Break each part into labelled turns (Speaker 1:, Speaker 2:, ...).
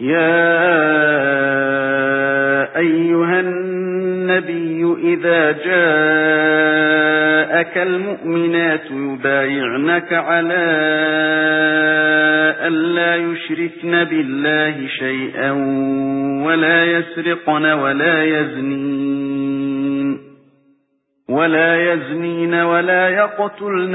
Speaker 1: يا أيها النبي إذا جاءك المؤمنات يبايعنك على أن لا يشركن بالله شيئا ولا يسرقن ولا يزنين ولا يزنين ولا يقتلن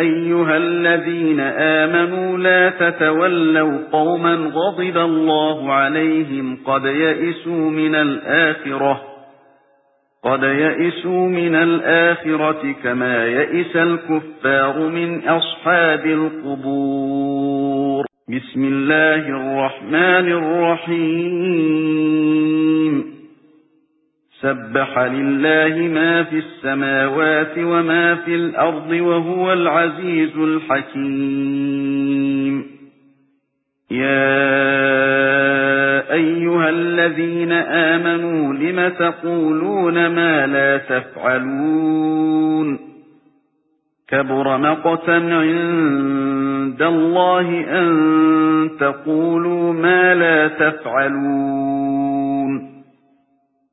Speaker 1: أيها الذين آمنوا لا تتولوا قوما غضب الله عليهم قد يئسوا من الآخرة قد يئسوا من الآخرة كما يئس الكفار من أصحاب القبور. بسم الله الرحمن الرحيم. سبح لله ما في السماوات وما في الأرض وهو العزيز الحكيم. يا أيها الذين آمنوا لم تقولون ما لا تفعلون؟ كبر مقتا عند الله أن تقولوا ما لا تفعلون.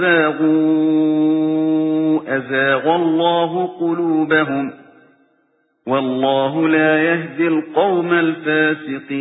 Speaker 1: زَاغُوا أَزَاغَ اللَّهُ قُلُوبَهُمْ وَاللَّهُ لَا يَهْدِي الْقَوْمَ الْفَاسِقِينَ